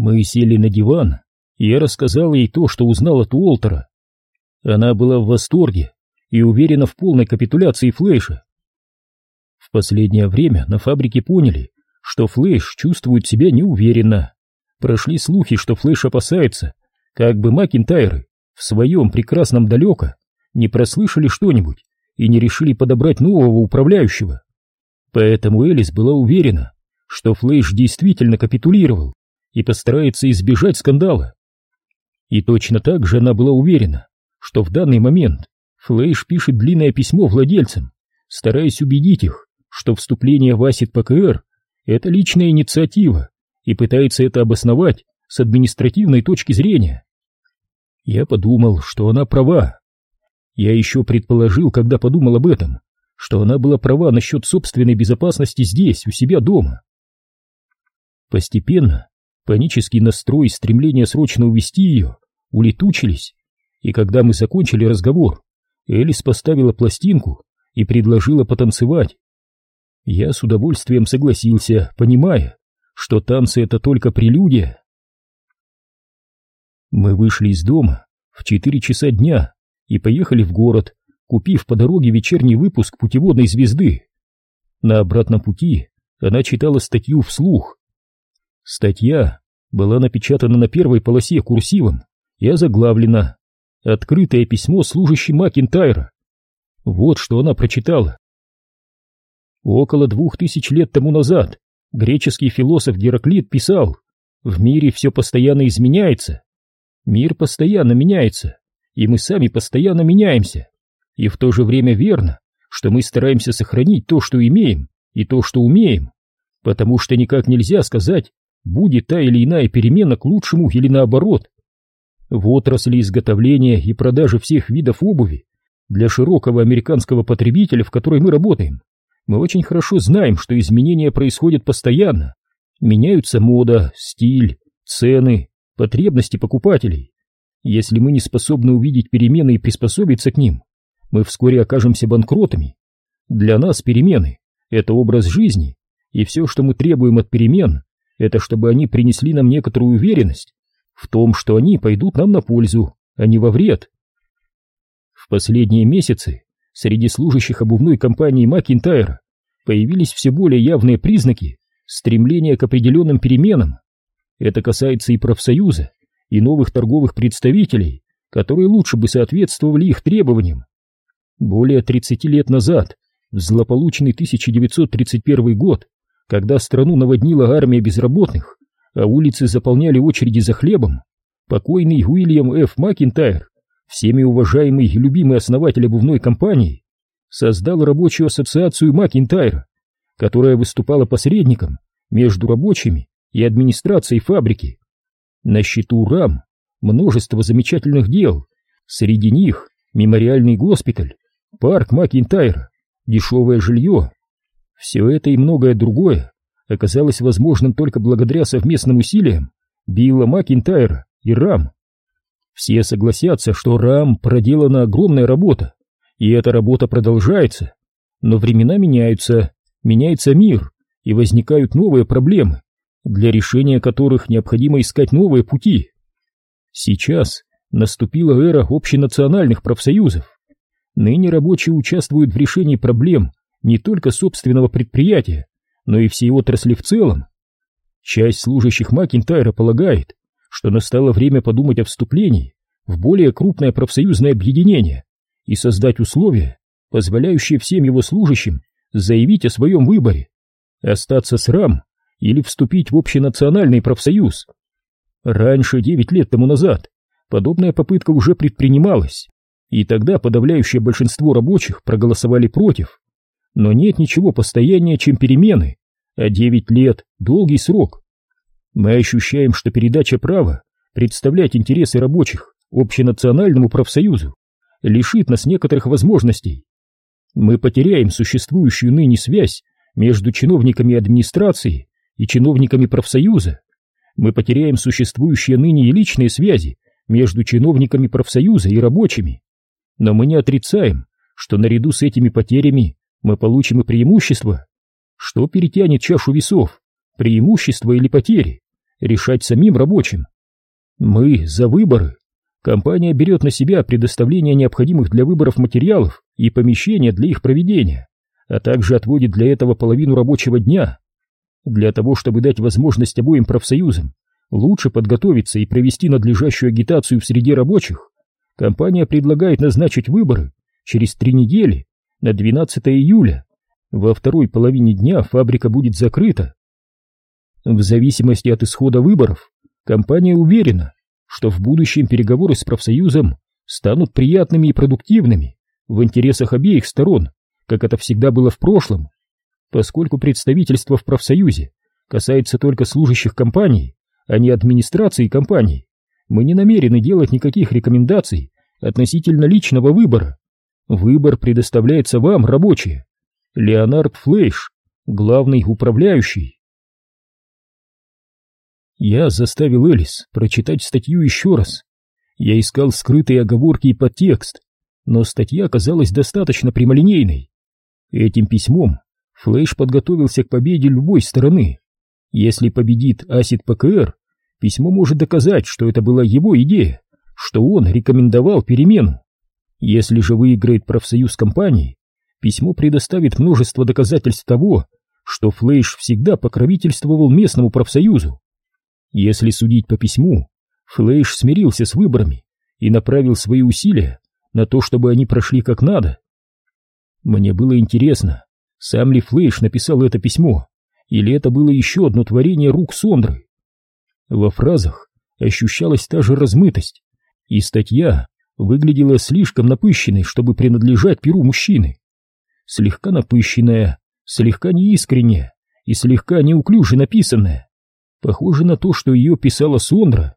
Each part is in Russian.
Мы сели на диван, и я рассказал ей то, что узнал от Уолтера. Она была в восторге и уверена в полной капитуляции Флэша. В последнее время на фабрике поняли, что Флэш чувствует себя неуверенно. Прошли слухи, что Флэш опасается, как бы Макинтайры в своем прекрасном далеко не прослышали что-нибудь и не решили подобрать нового управляющего. Поэтому Элис была уверена, что Флэш действительно капитулировал и постарается избежать скандала. И точно так же она была уверена, что в данный момент Флэш пишет длинное письмо владельцам, стараясь убедить их, что вступление в АСИД ПКР – это личная инициатива, и пытается это обосновать с административной точки зрения. Я подумал, что она права. Я еще предположил, когда подумал об этом, что она была права насчет собственной безопасности здесь, у себя дома. Постепенно панический настрой и стремление срочно увести ее улетучились, и когда мы закончили разговор, Элис поставила пластинку и предложила потанцевать. Я с удовольствием согласился, понимая, что танцы — это только прелюдия. Мы вышли из дома в четыре часа дня и поехали в город, купив по дороге вечерний выпуск «Путеводной звезды». На обратном пути она читала статью вслух. Статья была напечатана на первой полосе курсивом и озаглавлена «Открытое письмо служащей Макинтайра». Вот что она прочитала. Около двух тысяч лет тому назад греческий философ Гераклит писал «В мире все постоянно изменяется». Мир постоянно меняется, и мы сами постоянно меняемся. И в то же время верно, что мы стараемся сохранить то, что имеем, и то, что умеем, потому что никак нельзя сказать, будет та или иная перемена к лучшему или наоборот. В отрасли изготовления и продажи всех видов обуви для широкого американского потребителя, в которой мы работаем, мы очень хорошо знаем, что изменения происходят постоянно. Меняются мода, стиль, цены, потребности покупателей. Если мы не способны увидеть перемены и приспособиться к ним, мы вскоре окажемся банкротами. Для нас перемены – это образ жизни, и все, что мы требуем от перемен, это чтобы они принесли нам некоторую уверенность в том, что они пойдут нам на пользу, а не во вред. В последние месяцы среди служащих обувной компании Макинтайр появились все более явные признаки стремления к определенным переменам. Это касается и профсоюза, и новых торговых представителей, которые лучше бы соответствовали их требованиям. Более 30 лет назад, в злополучный 1931 год, когда страну наводнила армия безработных, а улицы заполняли очереди за хлебом, покойный Уильям Ф. Макинтайр, всеми уважаемый и любимый основатель обувной компании, создал рабочую ассоциацию Макинтайра, которая выступала посредником между рабочими и администрацией фабрики. На счету РАМ множество замечательных дел, среди них мемориальный госпиталь, парк Макинтайра, дешевое жилье. Все это и многое другое оказалось возможным только благодаря совместным усилиям Билла Макинтайра и РАМ. Все согласятся, что РАМ проделана огромная работа, и эта работа продолжается. Но времена меняются, меняется мир, и возникают новые проблемы, для решения которых необходимо искать новые пути. Сейчас наступила эра общенациональных профсоюзов. Ныне рабочие участвуют в решении проблем не только собственного предприятия, но и всей отрасли в целом. Часть служащих Макинтайра полагает, что настало время подумать о вступлении в более крупное профсоюзное объединение и создать условия, позволяющие всем его служащим заявить о своем выборе, остаться с РАМ или вступить в общенациональный профсоюз. Раньше, девять лет тому назад, подобная попытка уже предпринималась, и тогда подавляющее большинство рабочих проголосовали против. Но нет ничего постояннее, чем перемены, а девять лет – долгий срок. Мы ощущаем, что передача права представлять интересы рабочих общенациональному профсоюзу лишит нас некоторых возможностей. Мы потеряем существующую ныне связь между чиновниками администрации и чиновниками профсоюза. Мы потеряем существующие ныне и личные связи между чиновниками профсоюза и рабочими. Но мы не отрицаем, что наряду с этими потерями мы получим и преимущество. Что перетянет чашу весов, преимущество или потери? решать самим рабочим. Мы за выборы. Компания берет на себя предоставление необходимых для выборов материалов и помещения для их проведения, а также отводит для этого половину рабочего дня. Для того, чтобы дать возможность обоим профсоюзам лучше подготовиться и провести надлежащую агитацию в среде рабочих, компания предлагает назначить выборы через три недели на 12 июля. Во второй половине дня фабрика будет закрыта. В зависимости от исхода выборов, компания уверена, что в будущем переговоры с профсоюзом станут приятными и продуктивными в интересах обеих сторон, как это всегда было в прошлом. Поскольку представительство в профсоюзе касается только служащих компании, а не администрации компании, мы не намерены делать никаких рекомендаций относительно личного выбора. Выбор предоставляется вам, рабочие. Леонард Флейш, главный управляющий. Я заставил Элис прочитать статью еще раз. Я искал скрытые оговорки и подтекст, но статья оказалась достаточно прямолинейной. Этим письмом Флейш подготовился к победе любой стороны. Если победит Асид ПКР, письмо может доказать, что это была его идея, что он рекомендовал перемену. Если же выиграет профсоюз компании, письмо предоставит множество доказательств того, что Флейш всегда покровительствовал местному профсоюзу. Если судить по письму, Флейш смирился с выборами и направил свои усилия на то, чтобы они прошли как надо. Мне было интересно, сам ли Флейш написал это письмо, или это было еще одно творение рук Сондры. Во фразах ощущалась та же размытость, и статья выглядела слишком напыщенной, чтобы принадлежать перу мужчины. Слегка напыщенная, слегка неискренняя и слегка неуклюже написанная. Похоже на то, что ее писала Сондра.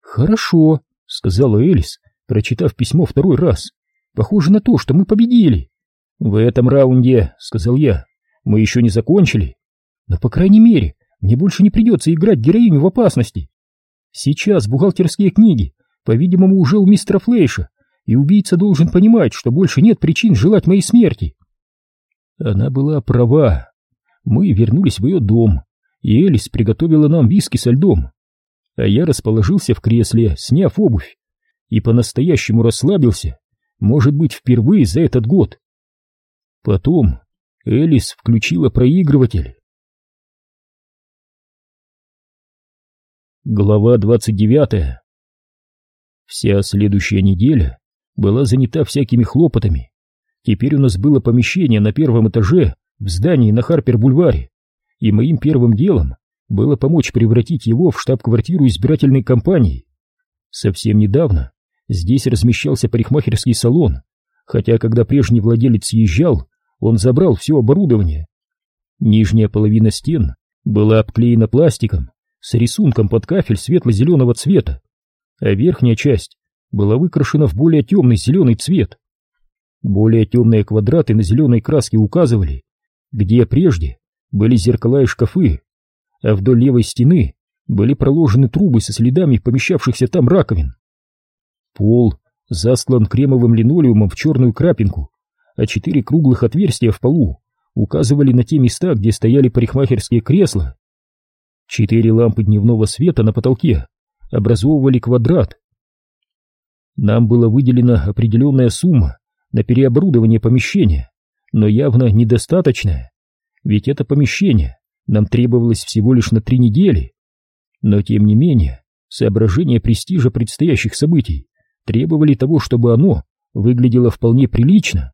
«Хорошо», — сказала Элис, прочитав письмо второй раз. «Похоже на то, что мы победили». «В этом раунде», — сказал я, — «мы еще не закончили». «Но, по крайней мере, мне больше не придется играть героиню в опасности. Сейчас бухгалтерские книги по-видимому, уже у мистера Флейша, и убийца должен понимать, что больше нет причин желать моей смерти. Она была права. Мы вернулись в ее дом, и Элис приготовила нам виски со льдом. А я расположился в кресле, сняв обувь, и по-настоящему расслабился, может быть, впервые за этот год. Потом Элис включила проигрыватель. Глава двадцать девятая Вся следующая неделя была занята всякими хлопотами. Теперь у нас было помещение на первом этаже в здании на Харпер-бульваре, и моим первым делом было помочь превратить его в штаб-квартиру избирательной кампании. Совсем недавно здесь размещался парикмахерский салон, хотя когда прежний владелец съезжал, он забрал все оборудование. Нижняя половина стен была обклеена пластиком с рисунком под кафель светло-зеленого цвета, а верхняя часть была выкрашена в более темный зеленый цвет. Более темные квадраты на зеленой краске указывали, где прежде были зеркала и шкафы, а вдоль левой стены были проложены трубы со следами помещавшихся там раковин. Пол застлан кремовым линолеумом в черную крапинку, а четыре круглых отверстия в полу указывали на те места, где стояли парикмахерские кресла. Четыре лампы дневного света на потолке образовывали квадрат. Нам была выделена определенная сумма на переоборудование помещения, но явно недостаточная, ведь это помещение нам требовалось всего лишь на три недели. Но тем не менее, соображения престижа предстоящих событий требовали того, чтобы оно выглядело вполне прилично.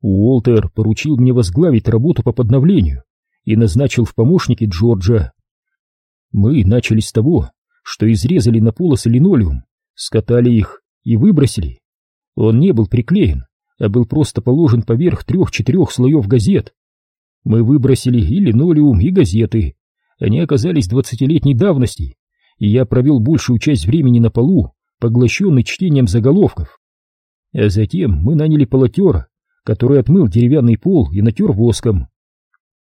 Уолтер поручил мне возглавить работу по подновлению и назначил в помощники Джорджа. Мы начали с того, что изрезали на полосы линолеум, скатали их и выбросили. Он не был приклеен, а был просто положен поверх трех-четырех слоев газет. Мы выбросили и линолеум, и газеты. Они оказались двадцатилетней давности, и я провел большую часть времени на полу, поглощенный чтением заголовков. А затем мы наняли полотера, который отмыл деревянный пол и натер воском.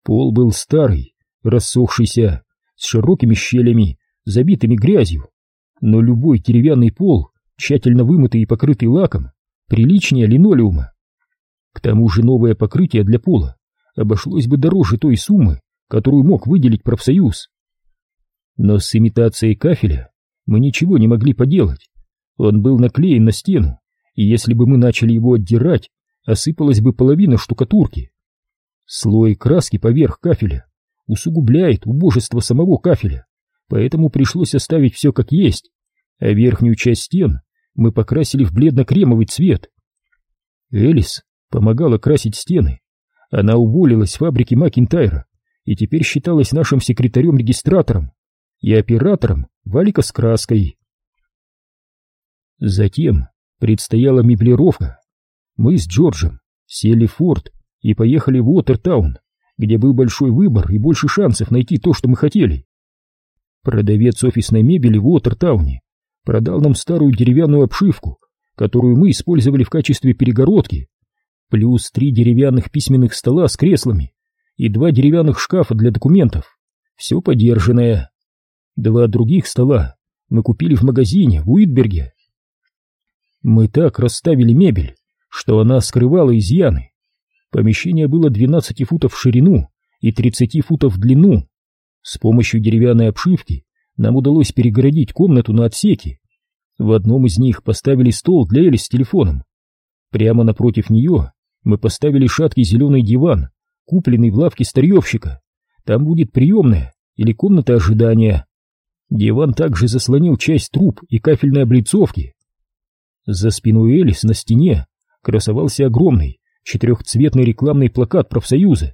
Пол был старый, рассохшийся, с широкими щелями забитыми грязью, но любой деревянный пол, тщательно вымытый и покрытый лаком, приличнее линолеума. К тому же новое покрытие для пола обошлось бы дороже той суммы, которую мог выделить профсоюз. Но с имитацией кафеля мы ничего не могли поделать. Он был наклеен на стену, и если бы мы начали его отдирать, осыпалась бы половина штукатурки. Слой краски поверх кафеля усугубляет убожество самого кафеля, поэтому пришлось оставить все как есть, а верхнюю часть стен мы покрасили в бледно-кремовый цвет. Элис помогала красить стены. Она уволилась с фабрики Макинтайра и теперь считалась нашим секретарем-регистратором и оператором валика с краской. Затем предстояла меблировка. Мы с Джорджем сели в форт и поехали в Уотертаун, где был большой выбор и больше шансов найти то, что мы хотели. Продавец офисной мебели в Уотертауне продал нам старую деревянную обшивку, которую мы использовали в качестве перегородки, плюс три деревянных письменных стола с креслами и два деревянных шкафа для документов. Все подержанное. Два других стола мы купили в магазине в Уитберге. Мы так расставили мебель, что она скрывала изъяны. Помещение было 12 футов в ширину и 30 футов в длину. С помощью деревянной обшивки нам удалось перегородить комнату на отсеки. В одном из них поставили стол для Эли с телефоном. Прямо напротив нее мы поставили шаткий зеленый диван, купленный в лавке старьевщика. Там будет приемная или комната ожидания. Диван также заслонил часть труб и кафельной облицовки. За спиной Элис на стене красовался огромный четырехцветный рекламный плакат профсоюза.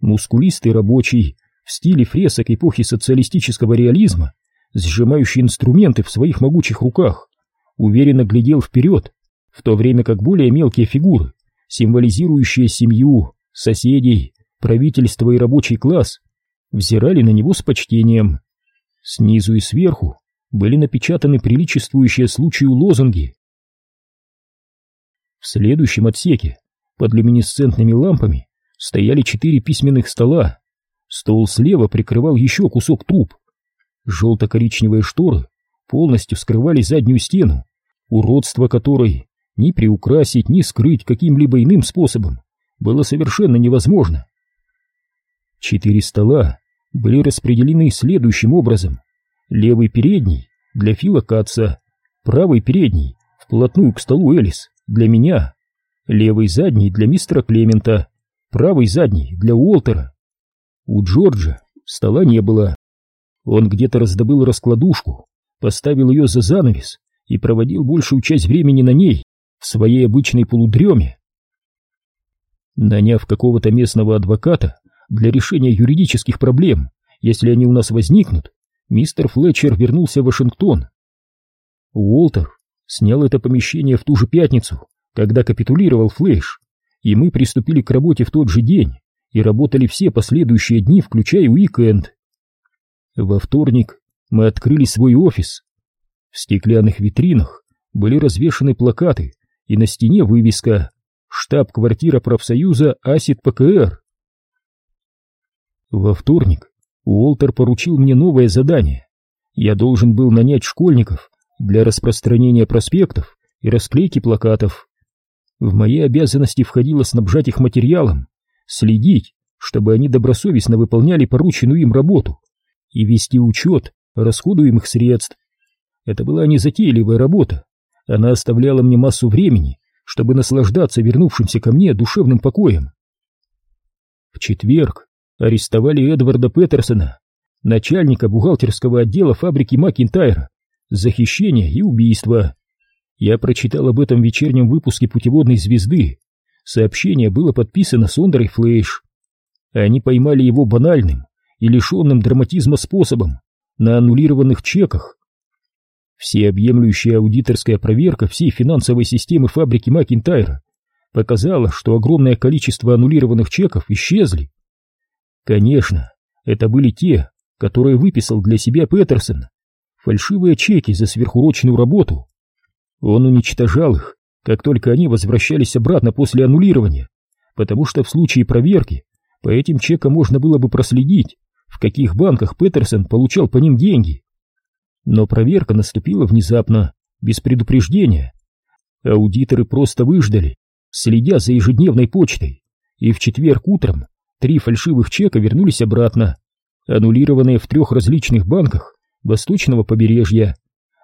Мускулистый рабочий в стиле фресок эпохи социалистического реализма, сжимающий инструменты в своих могучих руках, уверенно глядел вперед, в то время как более мелкие фигуры, символизирующие семью, соседей, правительство и рабочий класс, взирали на него с почтением. Снизу и сверху были напечатаны приличествующие случаю лозунги. В следующем отсеке под люминесцентными лампами стояли четыре письменных стола. Стол слева прикрывал еще кусок труб. Желто-коричневые шторы полностью скрывали заднюю стену, уродство которой ни приукрасить, ни скрыть каким-либо иным способом было совершенно невозможно. Четыре стола были распределены следующим образом. Левый передний для Фила Катца, правый передний вплотную к столу Элис для меня, левый задний для мистера Клемента, правый задний для Уолтера. У Джорджа стола не было. Он где-то раздобыл раскладушку, поставил ее за занавес и проводил большую часть времени на ней, в своей обычной полудреме. Наняв какого-то местного адвоката для решения юридических проблем, если они у нас возникнут, мистер Флетчер вернулся в Вашингтон. Уолтер снял это помещение в ту же пятницу, когда капитулировал Флэш, и мы приступили к работе в тот же день и работали все последующие дни, включая уикенд. Во вторник мы открыли свой офис. В стеклянных витринах были развешаны плакаты и на стене вывеска «Штаб-квартира профсоюза Асид ПКР». Во вторник Уолтер поручил мне новое задание. Я должен был нанять школьников для распространения проспектов и расклейки плакатов. В мои обязанности входило снабжать их материалом, следить, чтобы они добросовестно выполняли порученную им работу и вести учет расходуемых средств. Это была незатейливая работа, она оставляла мне массу времени, чтобы наслаждаться вернувшимся ко мне душевным покоем. В четверг арестовали Эдварда Петерсона, начальника бухгалтерского отдела фабрики Макинтайра, за хищение и убийство. Я прочитал об этом в вечернем выпуске «Путеводной звезды». Сообщение было подписано Сондрой Флейш. Они поймали его банальным и лишенным драматизма способом на аннулированных чеках. Всеобъемлющая аудиторская проверка всей финансовой системы фабрики Макинтайра показала, что огромное количество аннулированных чеков исчезли. Конечно, это были те, которые выписал для себя Петерсон. Фальшивые чеки за сверхурочную работу. Он уничтожал их, как только они возвращались обратно после аннулирования, потому что в случае проверки по этим чекам можно было бы проследить, в каких банках Петерсон получал по ним деньги. Но проверка наступила внезапно, без предупреждения. Аудиторы просто выждали, следя за ежедневной почтой, и в четверг утром три фальшивых чека вернулись обратно, аннулированные в трех различных банках восточного побережья.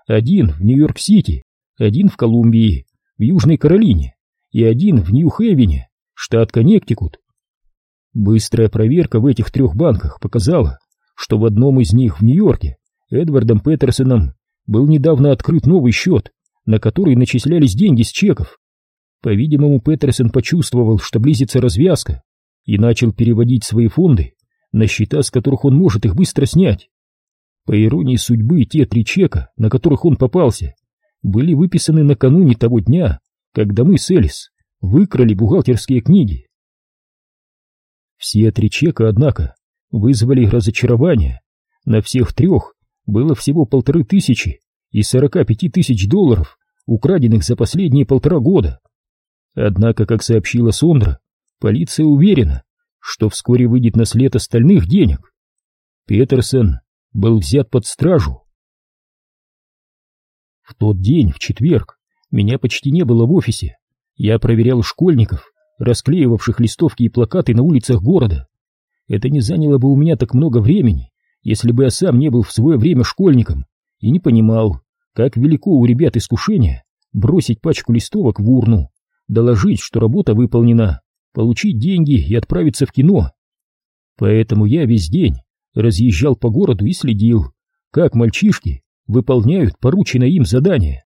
Один в Нью-Йорк-Сити, один в Колумбии, в Южной Каролине и один в Нью-Хевене, штат Коннектикут. Быстрая проверка в этих трех банках показала, что в одном из них в Нью-Йорке Эдвардом Петерсоном был недавно открыт новый счет, на который начислялись деньги с чеков. По-видимому, Петерсон почувствовал, что близится развязка, и начал переводить свои фонды на счета, с которых он может их быстро снять. По иронии судьбы, те три чека, на которых он попался, были выписаны накануне того дня, когда мы с Элис выкрали бухгалтерские книги. Все три чека, однако, вызвали разочарование. На всех трех было всего полторы тысячи и сорока пяти тысяч долларов, украденных за последние полтора года. Однако, как сообщила Сондра, полиция уверена, что вскоре выйдет на след остальных денег. Петерсон был взят под стражу. В тот день, в четверг, меня почти не было в офисе. Я проверял школьников, расклеивавших листовки и плакаты на улицах города. Это не заняло бы у меня так много времени, если бы я сам не был в свое время школьником и не понимал, как велико у ребят искушение бросить пачку листовок в урну, доложить, что работа выполнена, получить деньги и отправиться в кино. Поэтому я весь день разъезжал по городу и следил, как мальчишки выполняют порученное им задание.